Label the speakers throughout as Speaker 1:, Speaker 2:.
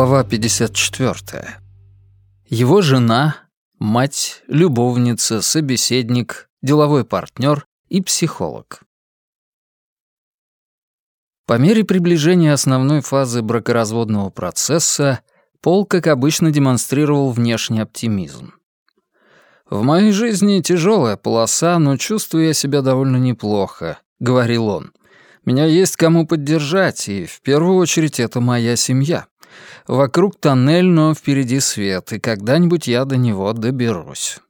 Speaker 1: Глава 54. Его жена, мать, любовница, собеседник, деловой партнер и психолог. По мере приближения основной фазы бракоразводного процесса Пол, как обычно, демонстрировал внешний оптимизм. «В моей жизни тяжелая полоса, но чувствую я себя довольно неплохо», — говорил он. «Меня есть кому поддержать, и в первую очередь это моя семья. Вокруг тоннель, но впереди свет, и когда-нибудь я до него доберусь».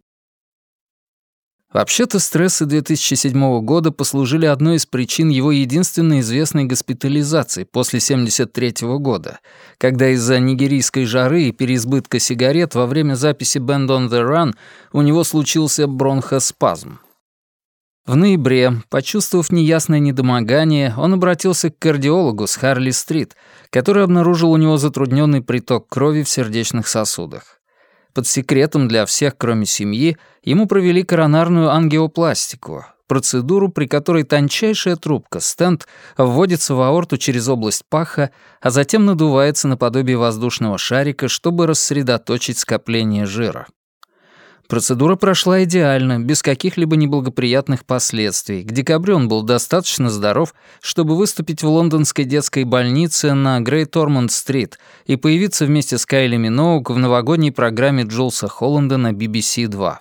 Speaker 1: Вообще-то стрессы 2007 года послужили одной из причин его единственной известной госпитализации после 1973 года, когда из-за нигерийской жары и переизбытка сигарет во время записи «Band on the Run» у него случился бронхоспазм. В ноябре, почувствовав неясное недомогание, он обратился к кардиологу с Харли-стрит, который обнаружил у него затрудненный приток крови в сердечных сосудах под секретом для всех, кроме семьи, ему провели коронарную ангиопластику, процедуру, при которой тончайшая трубка, стенд, вводится в аорту через область паха, а затем надувается наподобие воздушного шарика, чтобы рассредоточить скопление жира. Процедура прошла идеально, без каких-либо неблагоприятных последствий. К декабрю он был достаточно здоров, чтобы выступить в лондонской детской больнице на Грейт Ормонд-стрит и появиться вместе с Кайли Миноук в новогодней программе Джулса Холланда на BBC 2.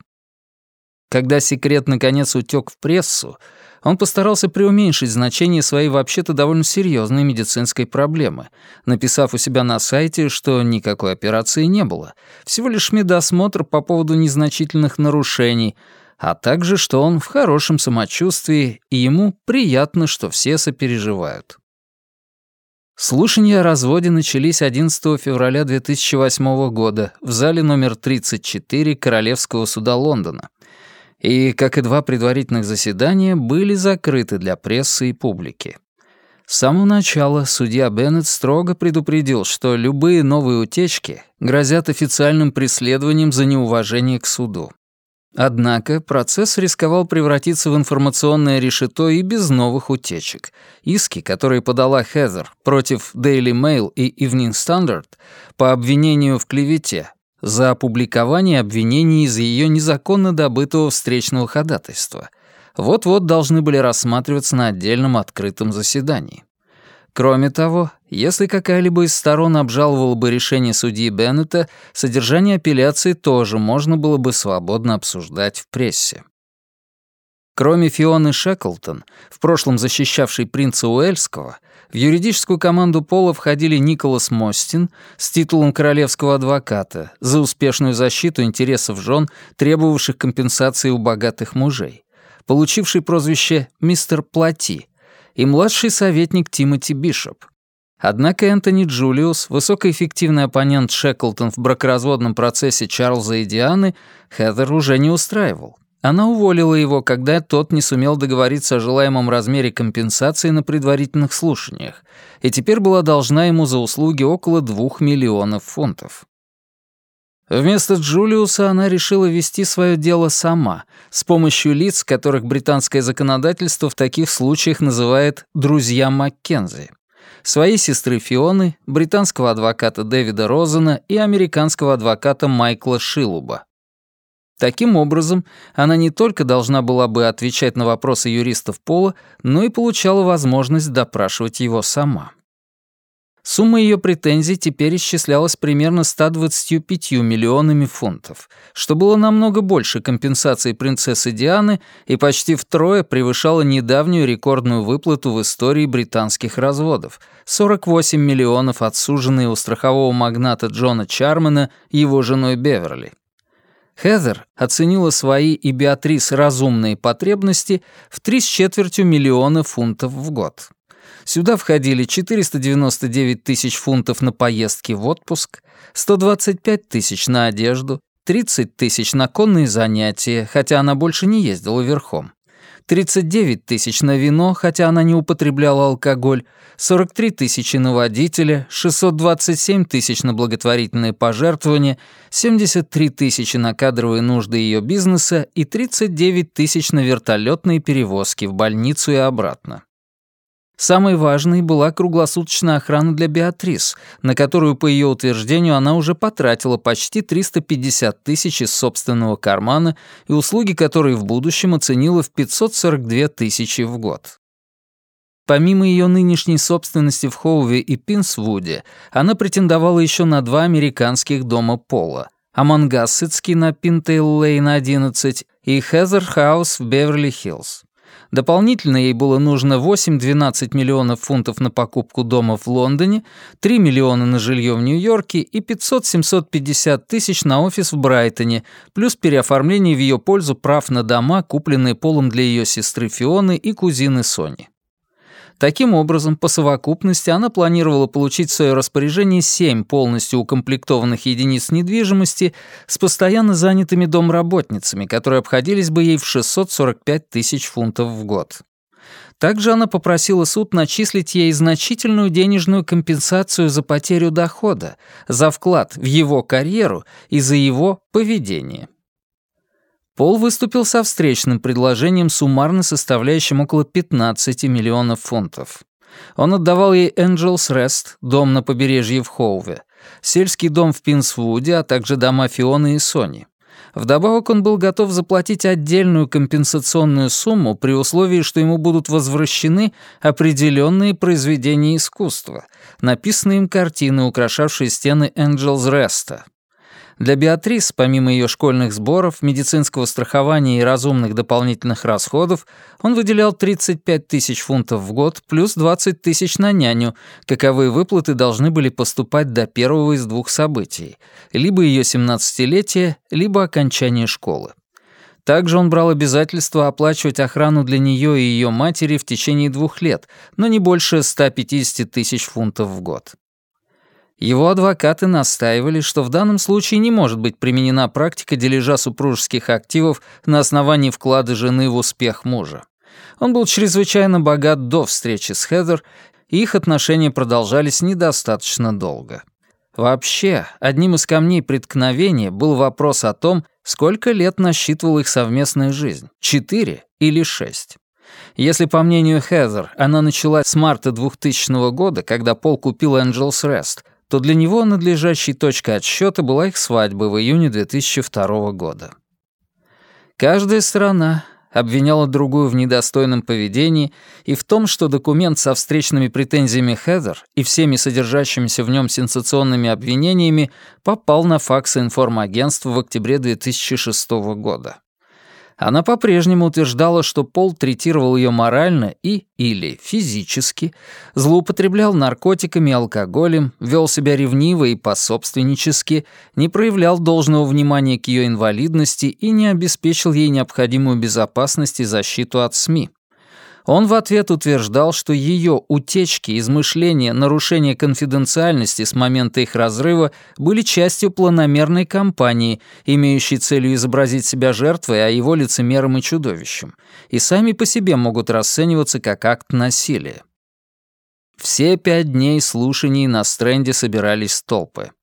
Speaker 1: Когда секрет наконец утек в прессу, он постарался преуменьшить значение своей вообще-то довольно серьезной медицинской проблемы, написав у себя на сайте, что никакой операции не было, всего лишь медосмотр по поводу незначительных нарушений, а также, что он в хорошем самочувствии, и ему приятно, что все сопереживают. Слушания о разводе начались 11 февраля 2008 года в зале номер 34 Королевского суда Лондона, и, как и два предварительных заседания, были закрыты для прессы и публики. С самого начала судья Беннет строго предупредил, что любые новые утечки грозят официальным преследованием за неуважение к суду. Однако процесс рисковал превратиться в информационное решето и без новых утечек. Иски, которые подала Хезер против Daily Mail и Evening Standard по обвинению в клевете, за опубликование обвинений из ее незаконно добытого встречного ходатайства. Вот-вот должны были рассматриваться на отдельном открытом заседании. Кроме того, если какая-либо из сторон обжаловала бы решение судьи Беннета, содержание апелляции тоже можно было бы свободно обсуждать в прессе. Кроме Фионы Шеклтон, в прошлом защищавшей принца Уэльского, в юридическую команду Пола входили Николас Мостин с титулом королевского адвоката за успешную защиту интересов жен, требовавших компенсации у богатых мужей, получивший прозвище «Мистер Плати», и младший советник Тимоти Бишоп. Однако Энтони Джулиус, высокоэффективный оппонент Шеклтон в бракоразводном процессе Чарльза и Дианы, Хедер уже не устраивал. Она уволила его, когда тот не сумел договориться о желаемом размере компенсации на предварительных слушаниях, и теперь была должна ему за услуги около двух миллионов фунтов. Вместо Джулиуса она решила вести свое дело сама, с помощью лиц, которых британское законодательство в таких случаях называет «друзья Маккензи» своей сестры Фионы, британского адвоката Дэвида Розена и американского адвоката Майкла Шилуба. Таким образом, она не только должна была бы отвечать на вопросы юристов Пола, но и получала возможность допрашивать его сама. Сумма ее претензий теперь исчислялась примерно 125 миллионами фунтов, что было намного больше компенсации принцессы Дианы и почти втрое превышало недавнюю рекордную выплату в истории британских разводов — 48 миллионов отсуженные у страхового магната Джона Чармена его женой Беверли. Хезер оценила свои и Беатрис разумные потребности в три с четвертью миллиона фунтов в год. Сюда входили 499 тысяч фунтов на поездки в отпуск, 125 тысяч на одежду, 30 тысяч на конные занятия, хотя она больше не ездила верхом, 39 тысяч на вино, хотя она не употребляла алкоголь, 43 тысячи на водителя, 627 тысяч на благотворительные пожертвования, 73 тысячи на кадровые нужды ее бизнеса и 39 тысяч на вертолетные перевозки в больницу и обратно. Самой важной была круглосуточная охрана для Беатрис, на которую, по ее утверждению, она уже потратила почти 350 тысяч из собственного кармана и услуги которой в будущем оценила в 542 тысячи в год. Помимо ее нынешней собственности в Хоуве и Пинсвуде, она претендовала еще на два американских дома пола — Амангассетский на Пинтейл-Лейн 11 и Хезер Хаус в Беверли-Хиллз. Дополнительно ей было нужно 8-12 миллионов фунтов на покупку дома в Лондоне, 3 миллиона на жилье в Нью-Йорке и 500-750 тысяч на офис в Брайтоне, плюс переоформление в ее пользу прав на дома, купленные Полом для ее сестры Фионы и кузины Сони. Таким образом, по совокупности она планировала получить в свое распоряжение семь полностью укомплектованных единиц недвижимости с постоянно занятыми домработницами, которые обходились бы ей в 645 тысяч фунтов в год. Также она попросила суд начислить ей значительную денежную компенсацию за потерю дохода, за вклад в его карьеру и за его поведение. Пол выступил со встречным предложением, суммарно составляющим около 15 миллионов фунтов. Он отдавал ей Angels Rest, дом на побережье в Хоуве, сельский дом в Пинсвуде, а также дома Фионы и Сони. Вдобавок он был готов заплатить отдельную компенсационную сумму при условии, что ему будут возвращены определенные произведения искусства, написанные им картины, украшавшие стены Angels Rest, для Беатрис, помимо ее школьных сборов, медицинского страхования и разумных дополнительных расходов, он выделял 35 тысяч фунтов в год плюс 20 тысяч на няню, каковые выплаты должны были поступать до первого из двух событий, либо ее 17-летие, либо окончание школы. Также он брал обязательство оплачивать охрану для нее и ее матери в течение двух лет, но не больше 150 тысяч фунтов в год. Его адвокаты настаивали, что в данном случае не может быть применена практика дележа супружеских активов на основании вклада жены в успех мужа. Он был чрезвычайно богат до встречи с Хедер, и их отношения продолжались недостаточно долго. Вообще, одним из камней преткновения был вопрос о том, сколько лет насчитывала их совместная жизнь — четыре или шесть. Если, по мнению Хезер, она началась с марта 2000 года, когда Пол купил Angels Rest, то для него надлежащей точкой отсчета была их свадьба в июне 2002 года. Каждая сторона обвиняла другую в недостойном поведении и в том, что документ со встречными претензиями Хедер и всеми содержащимися в нем сенсационными обвинениями попал на факсы информагентства в октябре 2006 года. Она по-прежнему утверждала, что Пол третировал ее морально и или физически, злоупотреблял наркотиками и алкоголем, вел себя ревниво и пособственнически, не проявлял должного внимания к ее инвалидности и не обеспечил ей необходимую безопасность и защиту от СМИ. Он в ответ утверждал, что ее утечки, измышления, нарушения конфиденциальности с момента их разрыва были частью планомерной кампании, имеющей целью изобразить себя жертвой, а его лицемером и чудовищем, и сами по себе могут расцениваться как акт насилия. Все пять дней слушаний на стренде собирались толпы.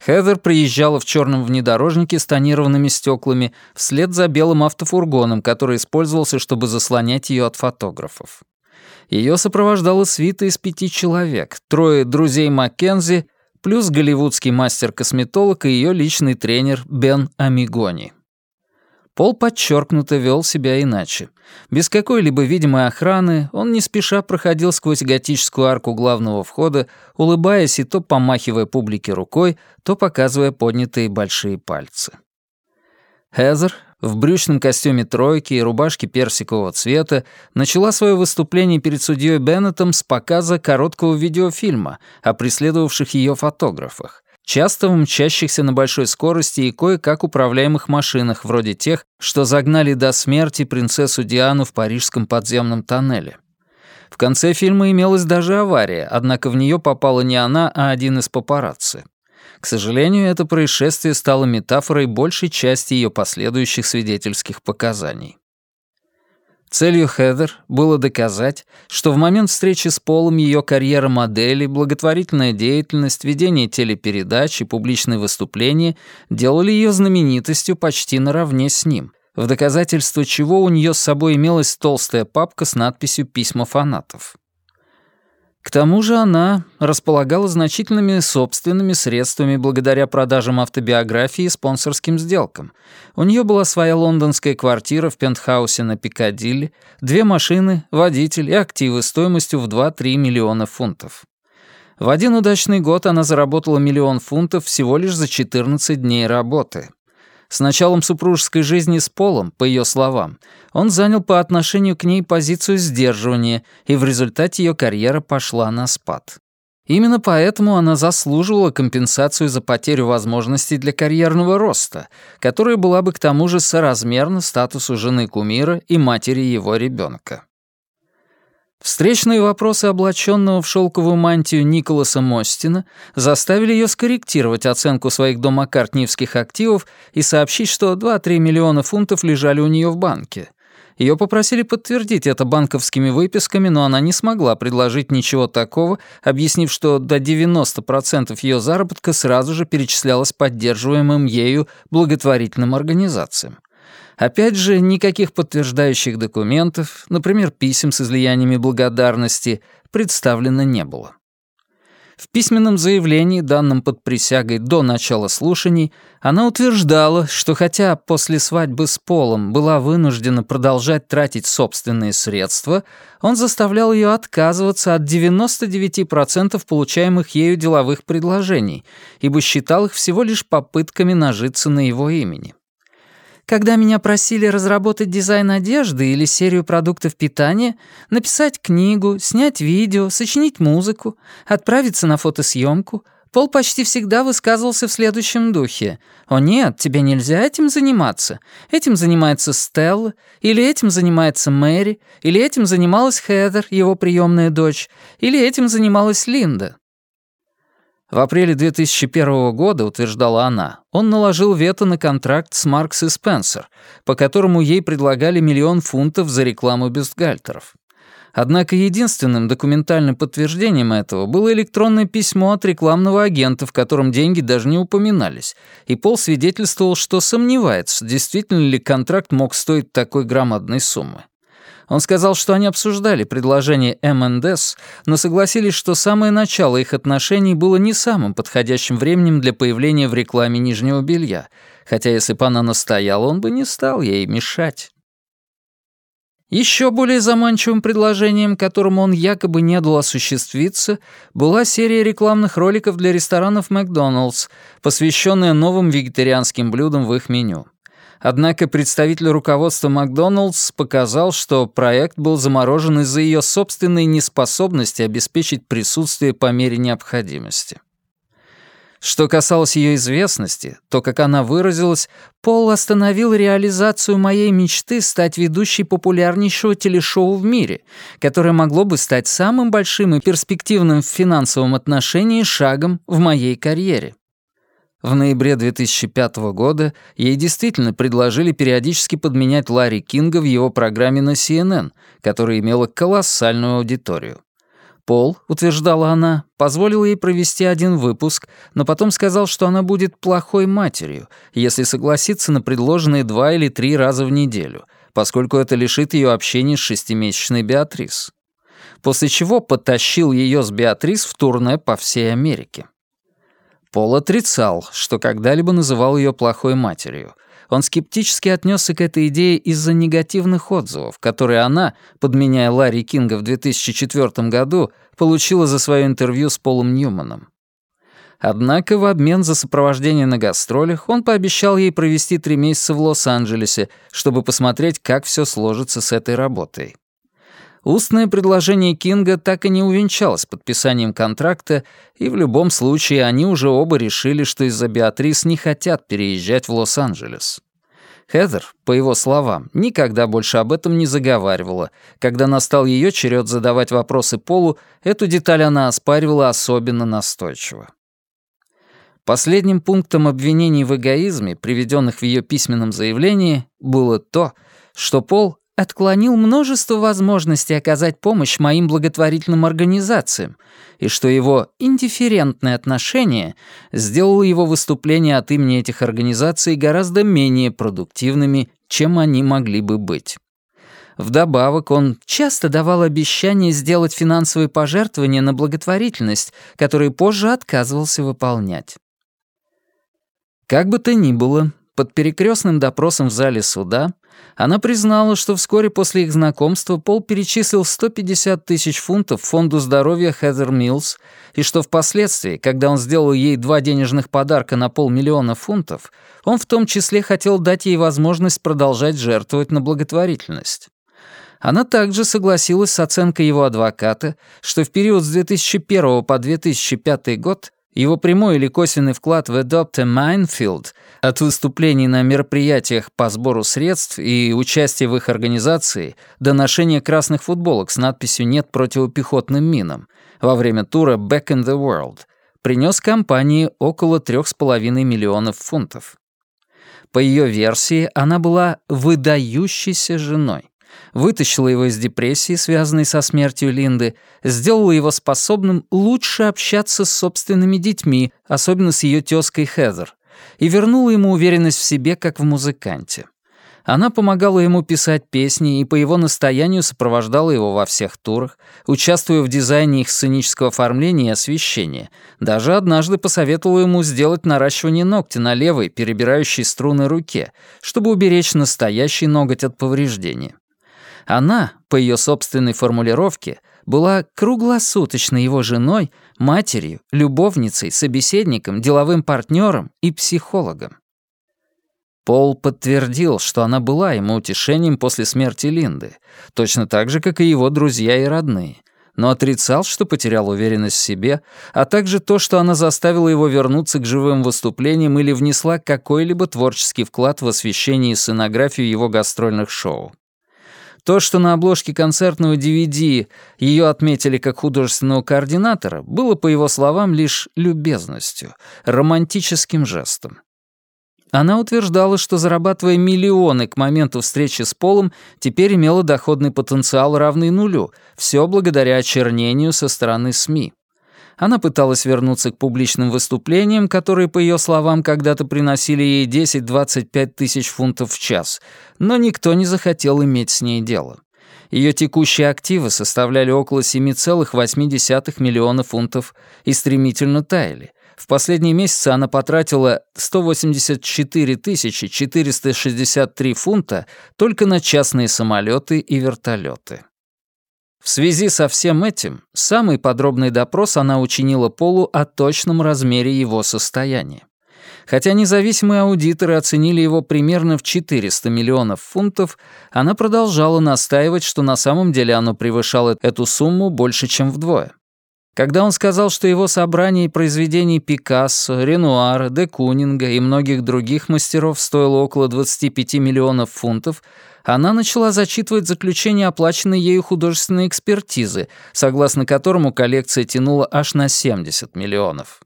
Speaker 1: Хедер приезжала в черном внедорожнике с тонированными стеклами вслед за белым автофургоном, который использовался, чтобы заслонять ее от фотографов. Ее сопровождала свита из пяти человек, трое друзей Маккензи, плюс голливудский мастер-косметолог и ее личный тренер Бен Амигони. Пол подчеркнуто вел себя иначе. Без какой-либо видимой охраны он не спеша проходил сквозь готическую арку главного входа, улыбаясь и то помахивая публике рукой, то показывая поднятые большие пальцы. Хезер в брючном костюме тройки и рубашке персикового цвета начала свое выступление перед судьей Беннетом с показа короткого видеофильма о преследовавших ее фотографах часто в мчащихся на большой скорости и кое-как управляемых машинах, вроде тех, что загнали до смерти принцессу Диану в парижском подземном тоннеле. В конце фильма имелась даже авария, однако в нее попала не она, а один из папарацци. К сожалению, это происшествие стало метафорой большей части ее последующих свидетельских показаний. Целью Хедер было доказать, что в момент встречи с Полом ее карьера модели, благотворительная деятельность, ведение телепередач и публичные выступления делали ее знаменитостью почти наравне с ним, в доказательство чего у нее с собой имелась толстая папка с надписью «Письма фанатов». К тому же она располагала значительными собственными средствами благодаря продажам автобиографии и спонсорским сделкам. У нее была своя лондонская квартира в пентхаусе на Пикадилли, две машины, водитель и активы стоимостью в 2-3 миллиона фунтов. В один удачный год она заработала миллион фунтов всего лишь за 14 дней работы. С началом супружеской жизни с Полом, по ее словам, он занял по отношению к ней позицию сдерживания, и в результате ее карьера пошла на спад. Именно поэтому она заслуживала компенсацию за потерю возможностей для карьерного роста, которая была бы к тому же соразмерна статусу жены кумира и матери его ребенка. Встречные вопросы облаченного в шелковую мантию Николаса Мостина заставили ее скорректировать оценку своих домакартниевских активов и сообщить, что 2-3 миллиона фунтов лежали у нее в банке. Ее попросили подтвердить это банковскими выписками, но она не смогла предложить ничего такого, объяснив, что до 90% ее заработка сразу же перечислялось поддерживаемым ею благотворительным организациям. Опять же, никаких подтверждающих документов, например, писем с излияниями благодарности, представлено не было. В письменном заявлении, данном под присягой до начала слушаний, она утверждала, что хотя после свадьбы с Полом была вынуждена продолжать тратить собственные средства, он заставлял ее отказываться от 99% получаемых ею деловых предложений, ибо считал их всего лишь попытками нажиться на его имени. Когда меня просили разработать дизайн одежды или серию продуктов питания, написать книгу, снять видео, сочинить музыку, отправиться на фотосъемку, Пол почти всегда высказывался в следующем духе. «О нет, тебе нельзя этим заниматься. Этим занимается Стелла, или этим занимается Мэри, или этим занималась Хедер, его приемная дочь, или этим занималась Линда». В апреле 2001 года, утверждала она, он наложил вето на контракт с Маркс и Спенсер, по которому ей предлагали миллион фунтов за рекламу бюстгальтеров. Однако единственным документальным подтверждением этого было электронное письмо от рекламного агента, в котором деньги даже не упоминались, и Пол свидетельствовал, что сомневается, действительно ли контракт мог стоить такой громадной суммы. Он сказал, что они обсуждали предложение МНДС, но согласились, что самое начало их отношений было не самым подходящим временем для появления в рекламе нижнего белья, хотя если бы она настояла, он бы не стал ей мешать. Еще более заманчивым предложением, которому он якобы не дал осуществиться, была серия рекламных роликов для ресторанов «Макдоналдс», посвященная новым вегетарианским блюдам в их меню. Однако представитель руководства Макдоналдс показал, что проект был заморожен из-за ее собственной неспособности обеспечить присутствие по мере необходимости. Что касалось ее известности, то, как она выразилась, Пол остановил реализацию моей мечты стать ведущей популярнейшего телешоу в мире, которое могло бы стать самым большим и перспективным в финансовом отношении шагом в моей карьере. В ноябре 2005 года ей действительно предложили периодически подменять Ларри Кинга в его программе на CNN, которая имела колоссальную аудиторию. Пол, утверждала она, позволил ей провести один выпуск, но потом сказал, что она будет плохой матерью, если согласится на предложенные два или три раза в неделю, поскольку это лишит ее общения с шестимесячной Беатрис. После чего потащил ее с Беатрис в турне по всей Америке. Пол отрицал, что когда-либо называл ее плохой матерью. Он скептически отнесся к этой идее из-за негативных отзывов, которые она, подменяя Ларри Кинга в 2004 году, получила за свое интервью с Полом Ньюманом. Однако в обмен за сопровождение на гастролях он пообещал ей провести три месяца в Лос-Анджелесе, чтобы посмотреть, как все сложится с этой работой. Устное предложение Кинга так и не увенчалось подписанием контракта, и в любом случае они уже оба решили, что из-за Беатрис не хотят переезжать в Лос-Анджелес. Хедер, по его словам, никогда больше об этом не заговаривала. Когда настал ее черед задавать вопросы Полу, эту деталь она оспаривала особенно настойчиво. Последним пунктом обвинений в эгоизме, приведенных в ее письменном заявлении, было то, что Пол отклонил множество возможностей оказать помощь моим благотворительным организациям, и что его индифферентное отношение сделало его выступления от имени этих организаций гораздо менее продуктивными, чем они могли бы быть. Вдобавок, он часто давал обещание сделать финансовые пожертвования на благотворительность, которые позже отказывался выполнять. Как бы то ни было, под перекрестным допросом в зале суда она признала, что вскоре после их знакомства Пол перечислил 150 тысяч фунтов фонду здоровья Хезер Милls, и что впоследствии, когда он сделал ей два денежных подарка на полмиллиона фунтов, он в том числе хотел дать ей возможность продолжать жертвовать на благотворительность. Она также согласилась с оценкой его адвоката, что в период с 2001 по 2005 год его прямой или косвенный вклад в Adopt a Minefield от выступлений на мероприятиях по сбору средств и участия в их организации до ношения красных футболок с надписью «Нет противопехотным минам» во время тура «Back in the World» принес компании около 3,5 миллионов фунтов. По ее версии, она была выдающейся женой вытащила его из депрессии, связанной со смертью Линды, сделала его способным лучше общаться с собственными детьми, особенно с ее тёзкой Хезер, и вернула ему уверенность в себе, как в музыканте. Она помогала ему писать песни и по его настоянию сопровождала его во всех турах, участвуя в дизайне их сценического оформления и освещения. Даже однажды посоветовала ему сделать наращивание ногтя на левой, перебирающей струны руке, чтобы уберечь настоящий ноготь от повреждения. Она, по ее собственной формулировке, была круглосуточно его женой, матерью, любовницей, собеседником, деловым партнером и психологом. Пол подтвердил, что она была ему утешением после смерти Линды, точно так же, как и его друзья и родные, но отрицал, что потерял уверенность в себе, а также то, что она заставила его вернуться к живым выступлениям или внесла какой-либо творческий вклад в освещение и сценографию его гастрольных шоу. То, что на обложке концертного DVD ее отметили как художественного координатора, было, по его словам, лишь любезностью, романтическим жестом. Она утверждала, что, зарабатывая миллионы к моменту встречи с Полом, теперь имела доходный потенциал, равный нулю, все благодаря очернению со стороны СМИ. Она пыталась вернуться к публичным выступлениям, которые, по ее словам, когда-то приносили ей 10-25 тысяч фунтов в час, но никто не захотел иметь с ней дело. Ее текущие активы составляли около 7,8 миллиона фунтов и стремительно таяли. В последние месяцы она потратила 184 463 фунта только на частные самолеты и вертолеты. В связи со всем этим, самый подробный допрос она учинила Полу о точном размере его состояния. Хотя независимые аудиторы оценили его примерно в 400 миллионов фунтов, она продолжала настаивать, что на самом деле оно превышало эту сумму больше, чем вдвое. Когда он сказал, что его собрание произведений Пикассо, Ренуара, де Кунинга и многих других мастеров стоило около 25 миллионов фунтов, она начала зачитывать заключение оплаченной ею художественной экспертизы, согласно которому коллекция тянула аж на 70 миллионов.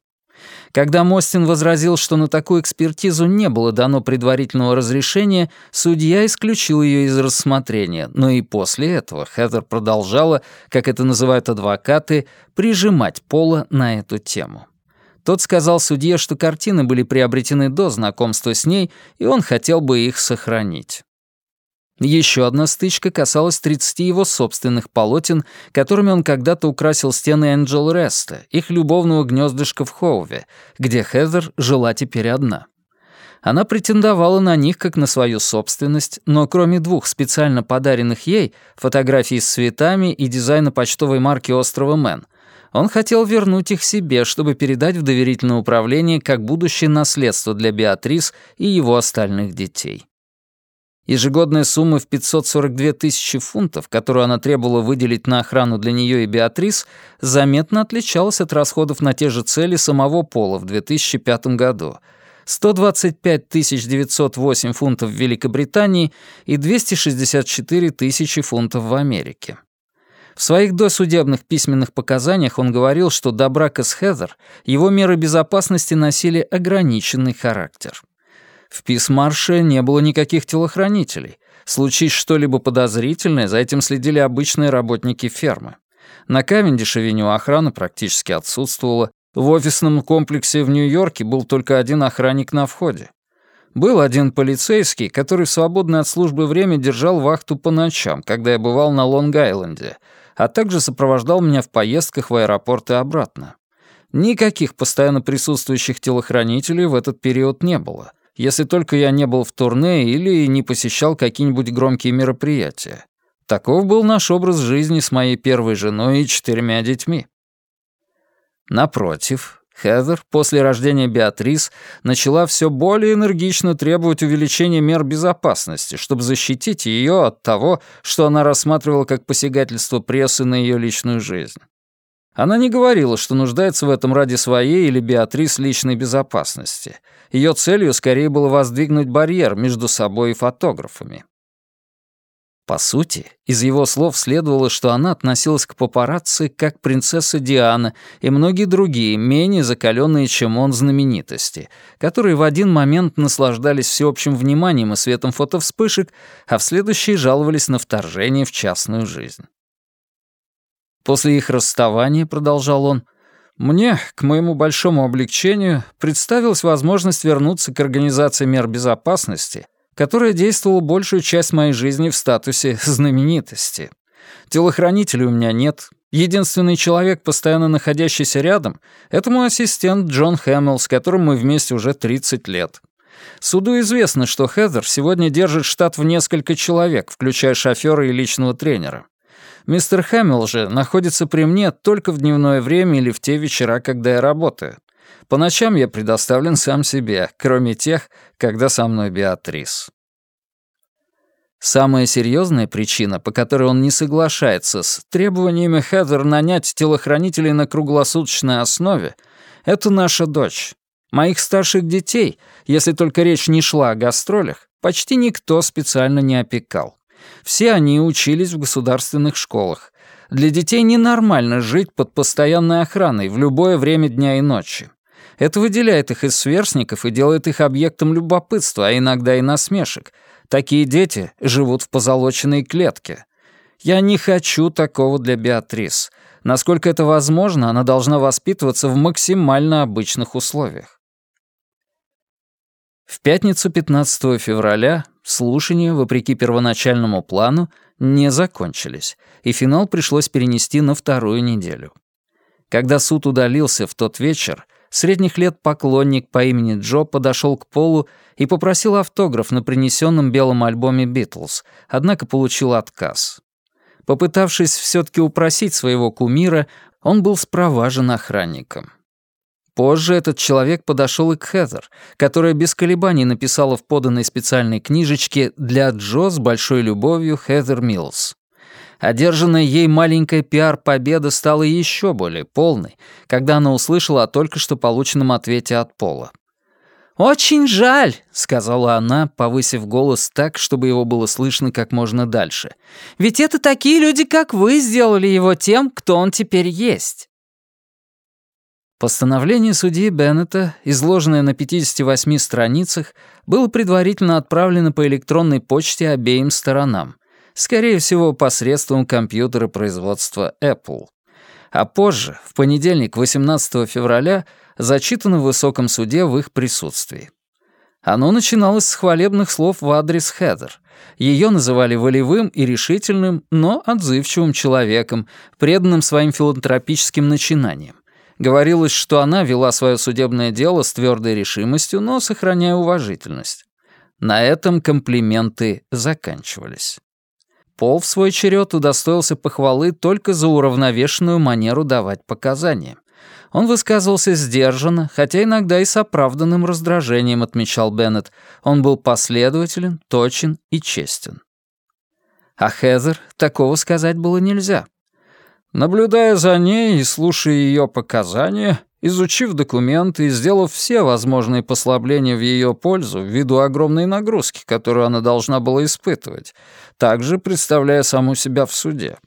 Speaker 1: Когда Мостин возразил, что на такую экспертизу не было дано предварительного разрешения, судья исключил ее из рассмотрения, но и после этого Хэтер продолжала, как это называют адвокаты, прижимать Пола на эту тему. Тот сказал судье, что картины были приобретены до знакомства с ней, и он хотел бы их сохранить. Еще одна стычка касалась 30 его собственных полотен, которыми он когда-то украсил стены Энджел Реста, их любовного гнездышка в Хоуве, где Хезер жила теперь одна. Она претендовала на них как на свою собственность, но кроме двух специально подаренных ей, фотографий с цветами и дизайна почтовой марки острова Мэн, он хотел вернуть их себе, чтобы передать в доверительное управление как будущее наследство для Беатрис и его остальных детей. Ежегодная сумма в 542 тысячи фунтов, которую она требовала выделить на охрану для нее и Беатрис, заметно отличалась от расходов на те же цели самого Пола в 2005 году. 125 908 фунтов в Великобритании и 264 тысячи фунтов в Америке. В своих досудебных письменных показаниях он говорил, что до брака с Хезер его меры безопасности носили ограниченный характер. В Писмарше не было никаких телохранителей. Случись что-либо подозрительное, за этим следили обычные работники фермы. На Кавендиш-авеню охрана практически отсутствовала. В офисном комплексе в Нью-Йорке был только один охранник на входе. Был один полицейский, который в свободное от службы время держал вахту по ночам, когда я бывал на Лонг-Айленде, а также сопровождал меня в поездках в аэропорт и обратно. Никаких постоянно присутствующих телохранителей в этот период не было, если только я не был в турне или не посещал какие-нибудь громкие мероприятия. Таков был наш образ жизни с моей первой женой и четырьмя детьми. Напротив, Хедер после рождения Беатрис начала все более энергично требовать увеличения мер безопасности, чтобы защитить ее от того, что она рассматривала как посягательство прессы на ее личную жизнь. Она не говорила, что нуждается в этом ради своей или Беатрис личной безопасности. Ее целью скорее было воздвигнуть барьер между собой и фотографами. По сути, из его слов следовало, что она относилась к папарацци как принцесса Диана и многие другие, менее закаленные, чем он, знаменитости, которые в один момент наслаждались всеобщим вниманием и светом фотовспышек, а в следующий жаловались на вторжение в частную жизнь. После их расставания, продолжал он, мне, к моему большому облегчению, представилась возможность вернуться к организации мер безопасности, которая действовала большую часть моей жизни в статусе знаменитости. Телохранителей у меня нет. Единственный человек, постоянно находящийся рядом, это мой ассистент Джон Хэмилл, с которым мы вместе уже 30 лет. Суду известно, что Хедер сегодня держит штат в несколько человек, включая шофера и личного тренера. Мистер Хэмилл же находится при мне только в дневное время или в те вечера, когда я работаю. По ночам я предоставлен сам себе, кроме тех, когда со мной Беатрис. Самая серьезная причина, по которой он не соглашается с требованиями Хедер нанять телохранителей на круглосуточной основе, это наша дочь. Моих старших детей, если только речь не шла о гастролях, почти никто специально не опекал. Все они учились в государственных школах. Для детей ненормально жить под постоянной охраной в любое время дня и ночи. Это выделяет их из сверстников и делает их объектом любопытства, а иногда и насмешек. Такие дети живут в позолоченной клетке. Я не хочу такого для Беатрис. Насколько это возможно, она должна воспитываться в максимально обычных условиях. В пятницу 15 февраля Слушания, вопреки первоначальному плану, не закончились, и финал пришлось перенести на вторую неделю. Когда суд удалился в тот вечер, средних лет поклонник по имени Джо подошел к Полу и попросил автограф на принесенном белом альбоме «Битлз», однако получил отказ. Попытавшись все-таки упросить своего кумира, он был спроважен охранником. Позже этот человек подошел и к Хезер, которая без колебаний написала в поданной специальной книжечке «Для Джо с большой любовью Хезер Миллс». Одержанная ей маленькая пиар-победа стала еще более полной, когда она услышала о только что полученном ответе от Пола. «Очень жаль», — сказала она, повысив голос так, чтобы его было слышно как можно дальше. «Ведь это такие люди, как вы, сделали его тем, кто он теперь есть». Постановление судьи Беннета, изложенное на 58 страницах, было предварительно отправлено по электронной почте обеим сторонам, скорее всего, посредством компьютера производства Apple. А позже, в понедельник, 18 февраля, зачитано в высоком суде в их присутствии. Оно начиналось с хвалебных слов в адрес Хедер. Ее называли волевым и решительным, но отзывчивым человеком, преданным своим филантропическим начинаниям Говорилось, что она вела свое судебное дело с твердой решимостью, но сохраняя уважительность. На этом комплименты заканчивались. Пол в свой черед удостоился похвалы только за уравновешенную манеру давать показания. Он высказывался сдержанно, хотя иногда и с оправданным раздражением, отмечал Беннет. Он был последователен, точен и честен. А Хезер такого сказать было нельзя. Наблюдая за ней и слушая ее показания, изучив документы и сделав все возможные послабления в ее пользу ввиду огромной нагрузки, которую она должна была испытывать, также представляя саму себя в суде,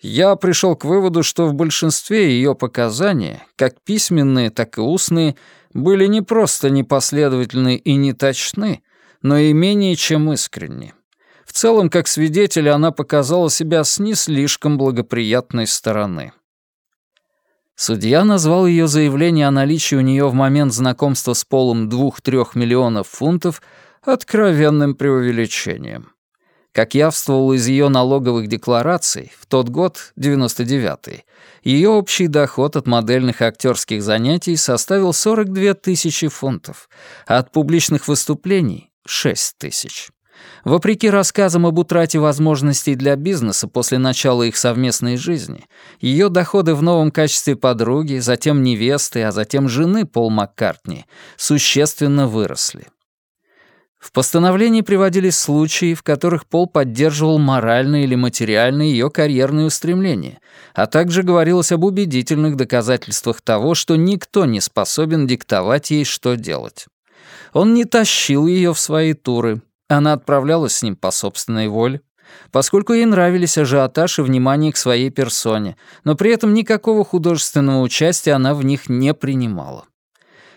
Speaker 1: я пришел к выводу, что в большинстве ее показания, как письменные, так и устные, были не просто непоследовательны и неточны, но и менее чем искренни целом, как свидетель, она показала себя с не слишком благоприятной стороны. Судья назвал ее заявление о наличии у нее в момент знакомства с Полом двух-трех миллионов фунтов откровенным преувеличением. Как явствовало из ее налоговых деклараций, в тот год, 99-й, ее общий доход от модельных и актерских занятий составил 42 тысячи фунтов, а от публичных выступлений — 6 тысяч. Вопреки рассказам об утрате возможностей для бизнеса после начала их совместной жизни, ее доходы в новом качестве подруги, затем невесты, а затем жены Пол Маккартни существенно выросли. В постановлении приводились случаи, в которых Пол поддерживал моральные или материальные ее карьерные устремления, а также говорилось об убедительных доказательствах того, что никто не способен диктовать ей, что делать. Он не тащил ее в свои туры, она отправлялась с ним по собственной воле, поскольку ей нравились ажиотаж и внимание к своей персоне, но при этом никакого художественного участия она в них не принимала.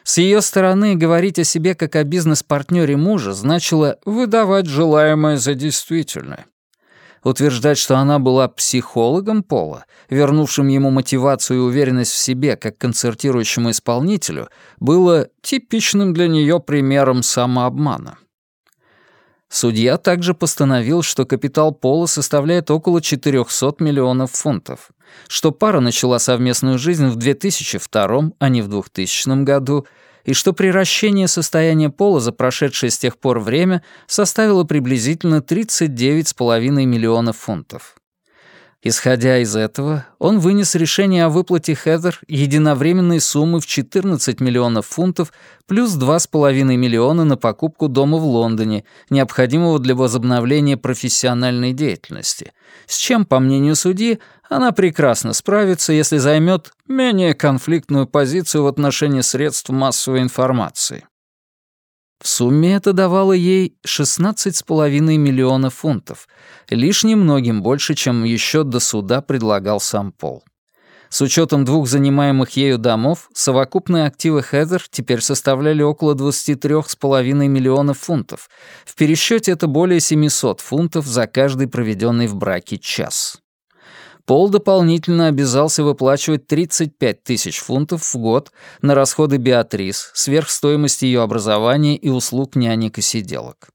Speaker 1: С ее стороны говорить о себе как о бизнес-партнере мужа значило выдавать желаемое за действительное. Утверждать, что она была психологом Пола, вернувшим ему мотивацию и уверенность в себе как концертирующему исполнителю, было типичным для нее примером самообмана. Судья также постановил, что капитал Пола составляет около 400 миллионов фунтов, что пара начала совместную жизнь в 2002, а не в 2000 году, и что приращение состояния Пола за прошедшее с тех пор время составило приблизительно 39,5 миллионов фунтов. Исходя из этого, он вынес решение о выплате Хедер единовременной суммы в 14 миллионов фунтов плюс 2,5 миллиона на покупку дома в Лондоне, необходимого для возобновления профессиональной деятельности, с чем, по мнению судьи, она прекрасно справится, если займет менее конфликтную позицию в отношении средств массовой информации. В сумме это давало ей 16,5 миллиона фунтов, лишь немногим больше, чем еще до суда предлагал сам Пол. С учетом двух занимаемых ею домов, совокупные активы Хедер теперь составляли около 23,5 миллионов фунтов. В пересчете это более 700 фунтов за каждый проведенный в браке час. Пол дополнительно обязался выплачивать 35 тысяч фунтов в год на расходы Беатрис, сверх стоимости ее образования и услуг нянек и сиделок.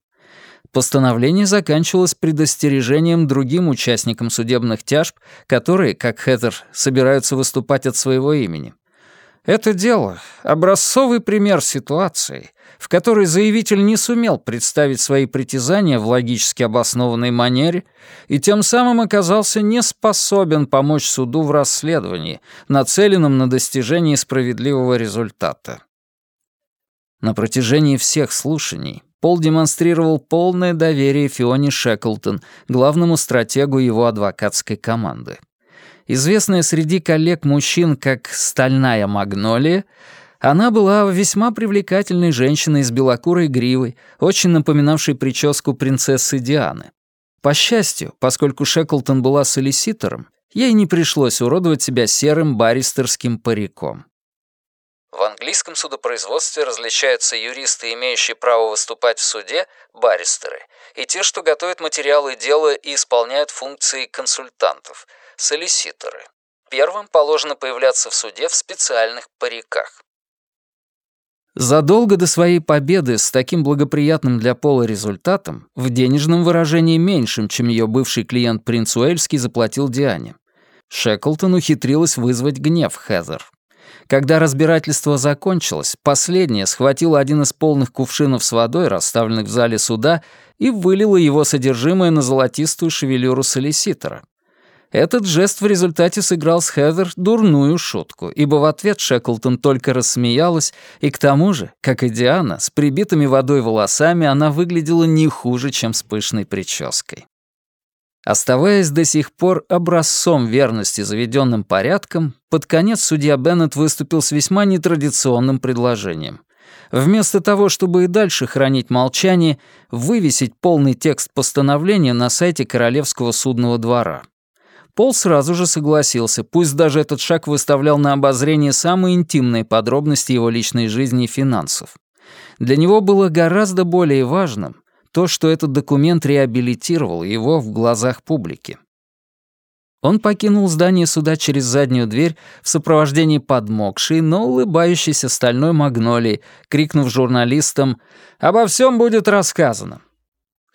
Speaker 1: Постановление заканчивалось предостережением другим участникам судебных тяжб, которые, как Хэттер, собираются выступать от своего имени. Это дело — образцовый пример ситуации, в которой заявитель не сумел представить свои притязания в логически обоснованной манере и тем самым оказался не способен помочь суду в расследовании, нацеленном на достижение справедливого результата. На протяжении всех слушаний Пол демонстрировал полное доверие Фионе Шеклтон, главному стратегу его адвокатской команды. Известная среди коллег мужчин как «стальная магнолия», она была весьма привлекательной женщиной с белокурой гривой, очень напоминавшей прическу принцессы Дианы. По счастью, поскольку Шеклтон была солиситором, ей не пришлось уродовать себя серым баристерским париком. В английском судопроизводстве различаются юристы, имеющие право выступать в суде, баристеры, и те, что готовят материалы дела и исполняют функции консультантов, солиситоры. Первым положено появляться в суде в специальных париках. Задолго до своей победы с таким благоприятным для Пола результатом, в денежном выражении меньшим, чем ее бывший клиент принц Уэльский заплатил Диане, Шеклтон ухитрилась вызвать гнев Хезер. Когда разбирательство закончилось, последняя схватила один из полных кувшинов с водой, расставленных в зале суда, и вылила его содержимое на золотистую шевелюру солиситора. Этот жест в результате сыграл с Хедер дурную шутку, ибо в ответ Шеклтон только рассмеялась, и к тому же, как и Диана, с прибитыми водой волосами она выглядела не хуже, чем с пышной прической. Оставаясь до сих пор образцом верности заведенным порядкам, под конец судья Беннет выступил с весьма нетрадиционным предложением. Вместо того, чтобы и дальше хранить молчание, вывесить полный текст постановления на сайте Королевского судного двора. Пол сразу же согласился, пусть даже этот шаг выставлял на обозрение самые интимные подробности его личной жизни и финансов. Для него было гораздо более важным то, что этот документ реабилитировал его в глазах публики. Он покинул здание суда через заднюю дверь в сопровождении подмокшей, но улыбающейся стальной магнолии, крикнув журналистам «Обо всем будет рассказано».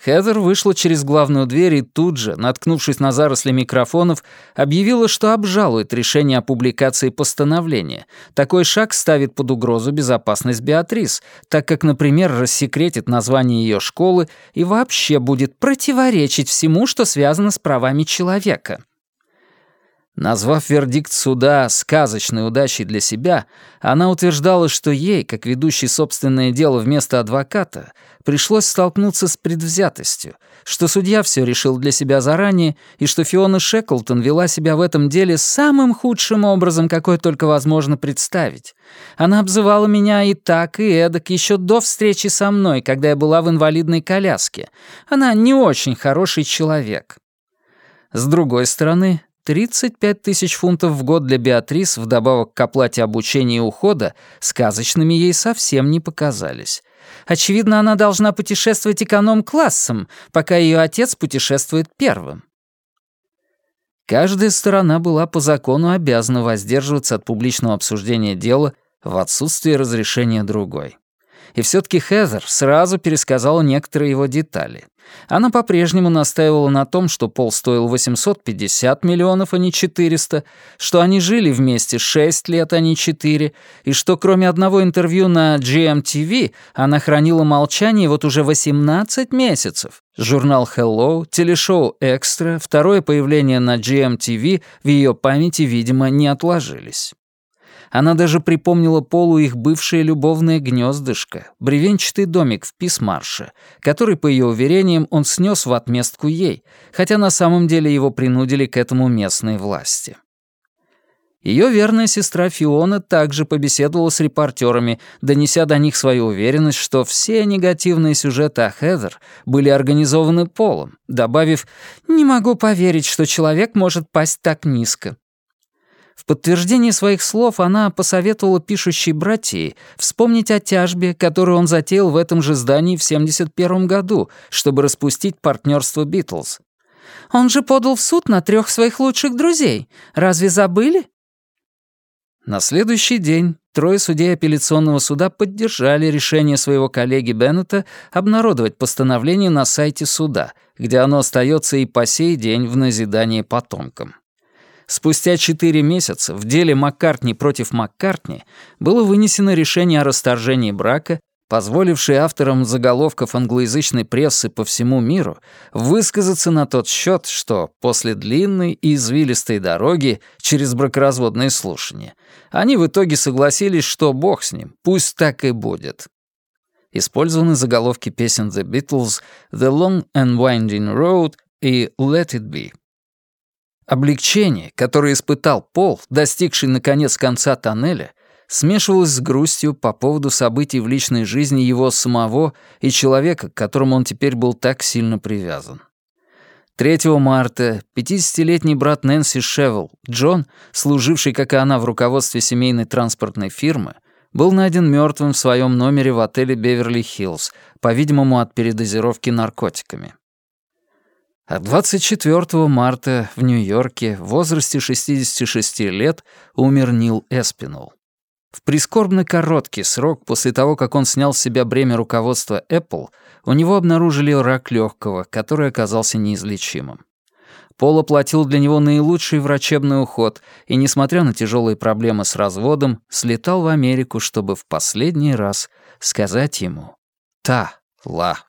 Speaker 1: Хезер вышла через главную дверь и тут же, наткнувшись на заросли микрофонов, объявила, что обжалует решение о публикации постановления. Такой шаг ставит под угрозу безопасность Беатрис, так как, например, рассекретит название ее школы и вообще будет противоречить всему, что связано с правами человека. Назвав вердикт суда сказочной удачей для себя, она утверждала, что ей, как ведущей собственное дело вместо адвоката, пришлось столкнуться с предвзятостью, что судья все решил для себя заранее и что Фиона Шеклтон вела себя в этом деле самым худшим образом, какой только возможно представить. Она обзывала меня и так, и эдак еще до встречи со мной, когда я была в инвалидной коляске. Она не очень хороший человек. С другой стороны, 35 тысяч фунтов в год для Беатрис вдобавок к оплате обучения и ухода сказочными ей совсем не показались. Очевидно, она должна путешествовать эконом-классом, пока ее отец путешествует первым. Каждая сторона была по закону обязана воздерживаться от публичного обсуждения дела в отсутствие разрешения другой. И все таки Хезер сразу пересказала некоторые его детали. Она по-прежнему настаивала на том, что Пол стоил 850 миллионов, а не 400, что они жили вместе 6 лет, а не 4, и что кроме одного интервью на GMTV она хранила молчание вот уже 18 месяцев. Журнал Hello, телешоу Экстра, второе появление на GMTV в ее памяти, видимо, не отложились. Она даже припомнила Полу их бывшее любовное гнездышко, бревенчатый домик в Писмарше, который, по ее уверениям, он снес в отместку ей, хотя на самом деле его принудили к этому местные власти. Ее верная сестра Фиона также побеседовала с репортерами, донеся до них свою уверенность, что все негативные сюжеты о Хедер были организованы Полом, добавив «Не могу поверить, что человек может пасть так низко». В подтверждение своих слов она посоветовала пишущей братьи вспомнить о тяжбе, которую он затеял в этом же здании в 71 году, чтобы распустить партнерство Битлз. «Он же подал в суд на трех своих лучших друзей. Разве забыли?» На следующий день трое судей апелляционного суда поддержали решение своего коллеги Беннета обнародовать постановление на сайте суда, где оно остается и по сей день в назидание потомкам. Спустя четыре месяца в деле Маккартни против Маккартни было вынесено решение о расторжении брака, позволившее авторам заголовков англоязычной прессы по всему миру высказаться на тот счет, что после длинной и извилистой дороги через бракоразводные слушания они в итоге согласились, что бог с ним, пусть так и будет. Использованы заголовки песен The Beatles «The Long and Winding Road» и «Let It Be». Облегчение, которое испытал Пол, достигший наконец конца тоннеля, смешивалось с грустью по поводу событий в личной жизни его самого и человека, к которому он теперь был так сильно привязан. 3 марта 50-летний брат Нэнси Шевел, Джон, служивший, как и она, в руководстве семейной транспортной фирмы, был найден мертвым в своем номере в отеле «Беверли-Хиллз», по-видимому, от передозировки наркотиками. А 24 марта в Нью-Йорке в возрасте 66 лет умер Нил Эспинол. В прискорбно короткий срок после того, как он снял с себя бремя руководства Apple, у него обнаружили рак легкого, который оказался неизлечимым. Пол оплатил для него наилучший врачебный уход и, несмотря на тяжелые проблемы с разводом, слетал в Америку, чтобы в последний раз сказать ему «Та-ла».